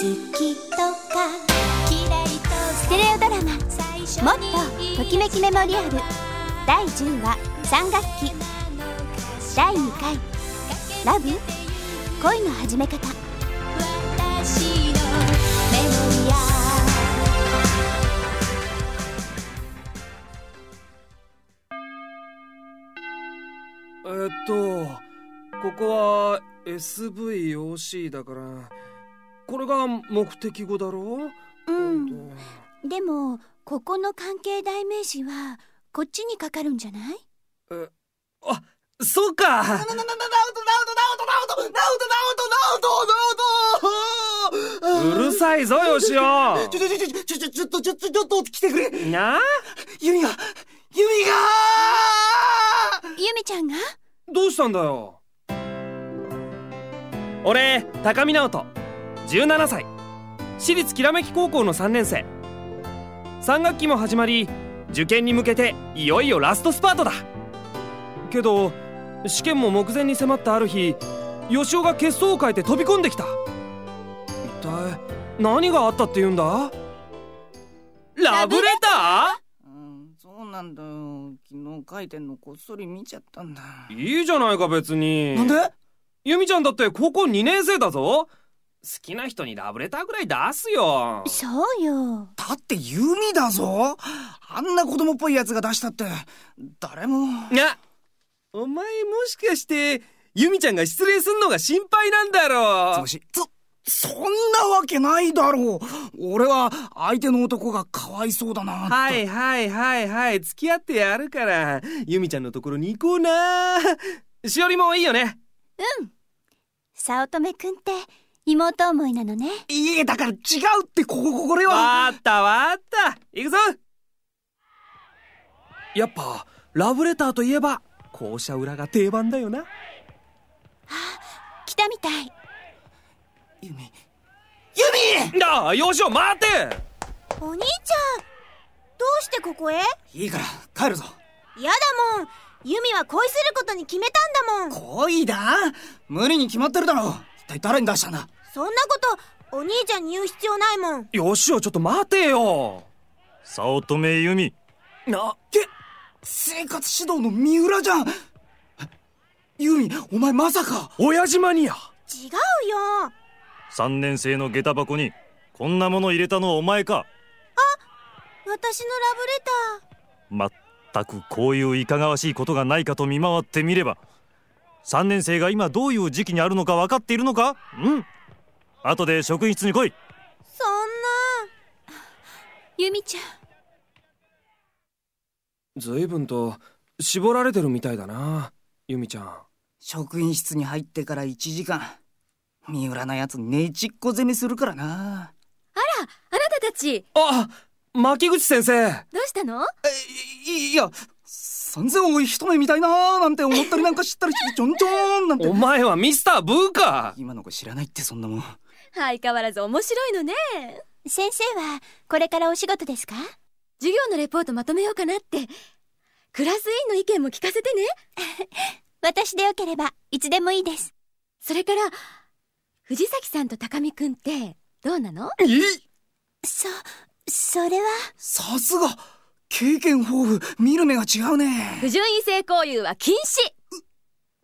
好きとかステレオドラマ「もっとときめきメモリアル」第10話3学期。第2回「ラブ？恋の始め方」えっとここは SVOC だからこれが目的語だろ？うん。でもここの関係代名詞はこっちにかかるんじゃない？えあそうか。ナウトナウトナウトナウトナウトナウトナウトナウトナウトナウトうるさいぞよしおちょちょちょちょちょちょっとちょっとちょっと来てくれなあユミがユミがゆみちゃんがどうしたんだよ俺高見直人17歳。私立きらめき高校の3年生。3学期も始まり受験に向けていよいよラストスパートだ。けど試験も目前に迫ったある日吉尾が血相を変えて飛び込んできた。一体何があったって言うんだ？ラブレタうんそうなんだよ。昨日書いてんのこっそり見ちゃったんだ。ーいいじゃないか別に。なんで？由美ちゃんだって高校2年生だぞ。好きな人にラブレターぐらい出すよ。そうよ。だってユミだぞ。あんな子供っぽいやつが出したって。誰も。いやお前もしかして由美ちゃんが失礼すんのが心配なんだろつぶし。そそんなわけないだろう。俺は相手の男がかわいそうだなはいはいはいはい。付き合ってやるから由美ちゃんのところに行こうな。しおりもいいよね。うん。早乙女くんって妹思いなのね。いえだから違うってこここれは。わーったわーった。行くぞ。やっぱラブレターといえば校舎裏が定番だよな。来たみたい。ユミ。ユミ！ああよしお待て。お兄ちゃんどうしてここへ？いいから帰るぞ。やだもん。ユミは恋することに決めたんだもん。恋だ？無理に決まってるだろ体誰に出したんだ？そんなことお兄ちゃんに言う必要ないもん。よしおちょっと待てよ。早乙女由美。なえ生活指導の三浦じゃん。ユミお前まさか。親父マニア。違うよ。3年生の下駄箱にこんなもの入れたのお前か。私のラブレター。まったくこういういかがわしいことがないかと見回ってみれば3年生が今どういう時期にあるのか分かっているのか？うん。後で職員室に来い。そんゆみちゃん。随分と絞られてるみたいだな由美ちゃん。職員室に入ってから1時間。三浦のやつねちっこ攻めするからな。あなたたち。あ牧口先生。どうしたの？えいいや三千を一目見たいなーなんて思ったりなんか知ったりしてちょんちょんなんて。お前はミスターブーか今の子知らないってそんなもん。相変わらず面白いのね。先生はこれからお仕事ですか？授業のレポートまとめようかなって。クラス委員の意見も聞かせてね。私でよければいつでもいいです。それから藤崎さんと高見くんってどうなの？え？そそれは？さすが経験豊富。見る目が違うね。不純異性交友は禁止。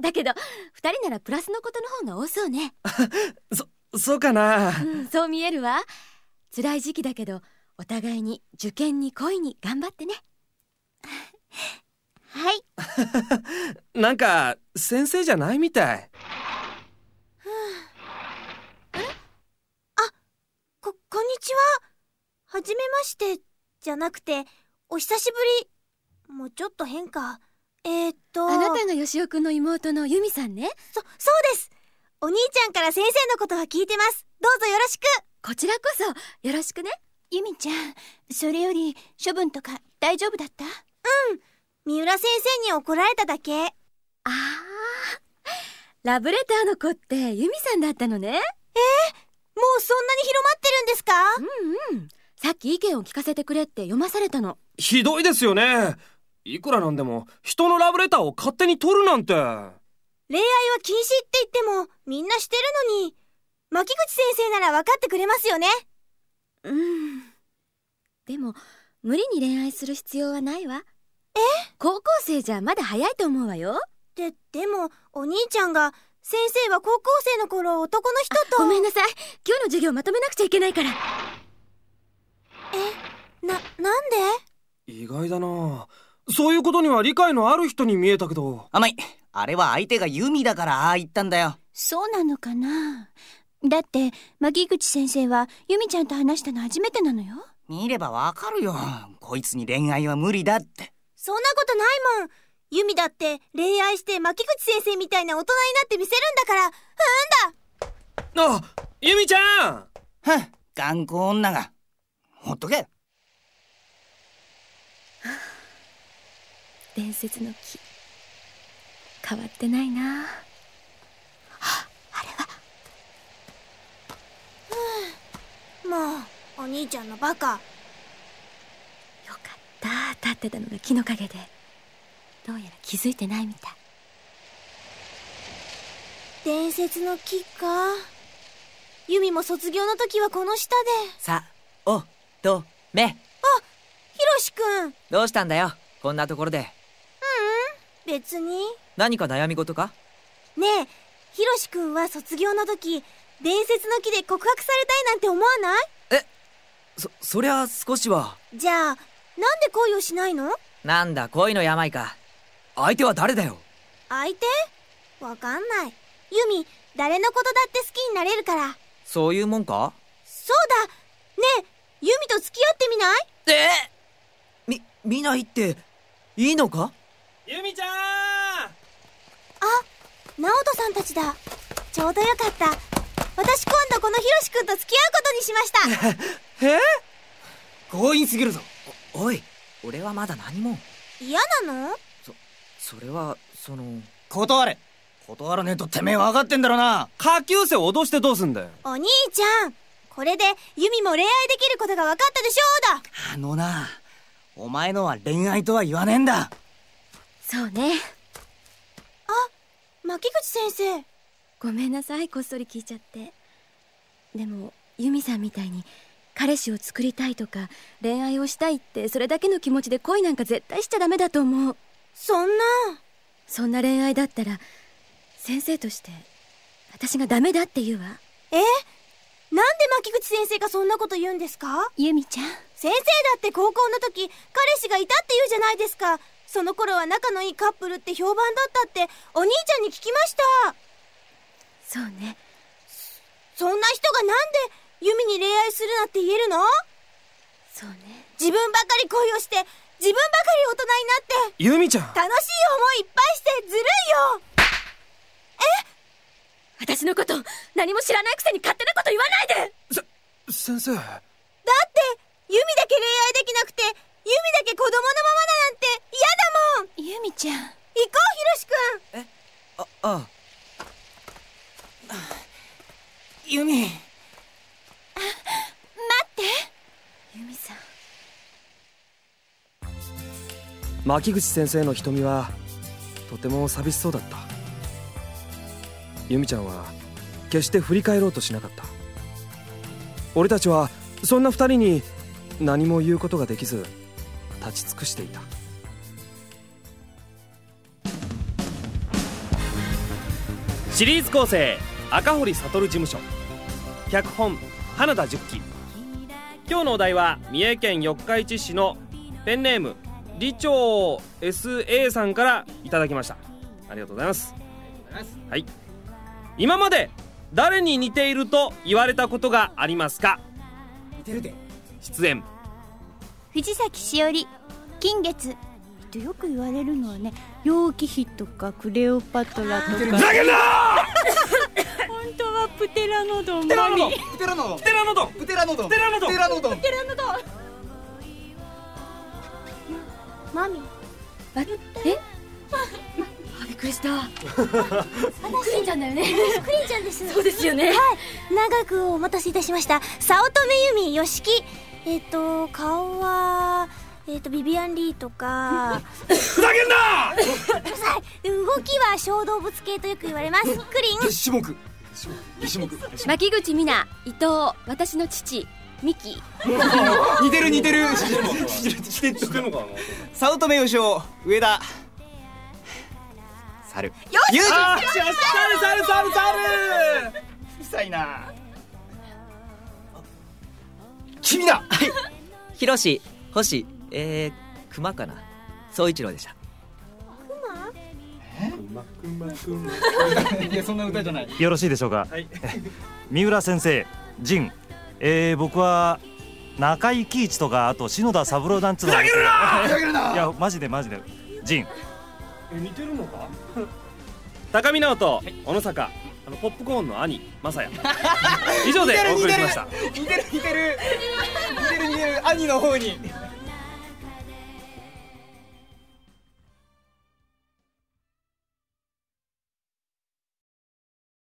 だけど二人ならプラスのことの方が多そうね。そそうかな。うんそう見えるわ。辛い時期だけどお互いに受験に恋に頑張ってね。はい。なんか先生じゃないみたい。ここんにちは。はじめましてじゃなくてお久しぶり。もうちょっと変かえー、っと。あなたがよしおくんの妹の由美さんね。そそうです。お兄ちゃんから先生のことは聞いてます。どうぞよろしく。こちらこそよろしくね。ゆみちゃんそれより処分とか大丈夫だった？三浦先生に怒られただけ。ああラブレターの子って由美さんだったのね。もうそんなに広まってるんですか？うんうんさっき意見を聞かせてくれって読まされたの。ひどいですよね。いくらなんでも人のラブレターを勝手に取るなんて。恋愛は禁止って言ってもみんなしてるのに牧口先生なら分かってくれますよね。うん。でも無理に恋愛する必要はないわ。え？高校生じゃまだ早いと思うわよ。ででもお兄ちゃんが先生は高校生の頃男の人と。ごめんなさい。今日の授業まとめなくちゃいけないから。えななんで？意外だなそういうことには理解のある人に見えたけど甘い。あれは相手がユミだからああ言ったんだよ。そうなのかな？だって牧口先生は由美ちゃんと話したの初めてなのよ見ればわかるよ。こいつに恋愛は無理だって。そんなことないもんユミだって恋愛して牧口先生みたいな大人になってみせるんだからあ由美ちゃんふん、頑固女が。ほっとけ。伝説の木。変わってないな。もうお兄ちゃんのバカ。よかった。立ってたのが木の陰で。どうやら気づいてないみたい。伝説の木か？ユミも卒業の時はこの下で。さ、お、と、め、ひろしくんどうしたんだよこんなところで。別に。何か悩み事か？ねえひろしくんは卒業の時伝説の木で告白されたいなんて思わない？そ、そりゃ少しは。じゃあなんで恋をしないの？なんだ、恋の病か。相手は誰だよ？相手？わかんない。ユミ誰のことだって好きになれるから。そういうもんか？そうだ。ねえユミと付き合ってみない？え？み、見ないって、いいのか由美ちゃん直人さんたちだちょうどよかった私今度このひろしくんと付き合うことにしました え？強引すぎるぞ。おい、俺はまだ何も。嫌なの？それは、その、断れ。断らねえとてめえ分かってんだろな。下級生を脅してどうすんだよお兄ちゃんこれでユミも恋愛できることが分かったでしょうだあのな、お前のは恋愛とは言わねえんだ。そうね牧口先生。ごめんなさいこっそり聞いちゃって。でもユミさんみたいに彼氏を作りたいとか恋愛をしたいってそれだけの気持ちで恋なんか絶対しちゃダメだと思う。そんな。そんな恋愛だったら先生として私がダメだって言うわ。え？なんで牧口先生がそんなこと言うんですか？由美ちゃん。先生だって高校の時彼氏がいたって言うじゃないですかその頃は仲のいいカップルって評判だったってお兄ちゃんに聞きました。そうね。そんな人がなんでユミに恋愛するなって言えるの？そうね。自分ばかり恋をして自分ばかり大人になって由美ちゃん。楽しい思いいっぱいしてずるいよ。私のこと何も知らないくせに勝手なこと言わないで！先生。だってユミだけ恋愛できなくてユミだけ子供のままだなんて嫌由美ちゃん。行こうひろしくん。あ、あ。ユミ。ユミさん。牧口先生の瞳はとても寂しそうだった。由美ちゃんは決して振り返ろうとしなかった。俺たちはそんな二人に何も言うことができず立ち尽くしていたシリーズ構成赤堀悟事務所。脚本花田十喜今日のお題は三重県四日市市のペンネーム理長 SA さんからいただきました。ありがとうございます。はい。今まで誰に似ていると言われたことがありますか？似てるで。出演。藤崎しおり金月とよく言われるのはね楊貴妃とかクレオパトラとか。ふざけんな！本当はプテラノドンテラノドン。プテラノドン。テラノドン。プテラノドン。テラノドン。プテラノドン。マミ。あえあびっくりした。クリンちゃんだよね。クリンちゃんです。そうですよね。長くお待たせいたしました。早乙女由美よしきえっ、と顔はえっ、とビビアン・リーとか。ふざけんな！動きは小動物系とよく言われます。クリン。月種目。牧口美奈伊藤私の父ミキ。似てる似てる。してってのかな？早乙女義雄上田。猿。よし！よし！猿猿猿猿！うさいな。君だ！ひろし星えー、熊かな？総一郎でした。いやそんな歌じゃない。よろしいでしょうか、はい。三浦先生仁えー、僕は中井貴一とかあと篠田三郎団つのふざけるな！いやマジでマジで。仁似てるのか？高見直人小野坂。あのポップコーンの兄雅也。以上でお送りしました。似てる似てる似てる。似てる兄の方に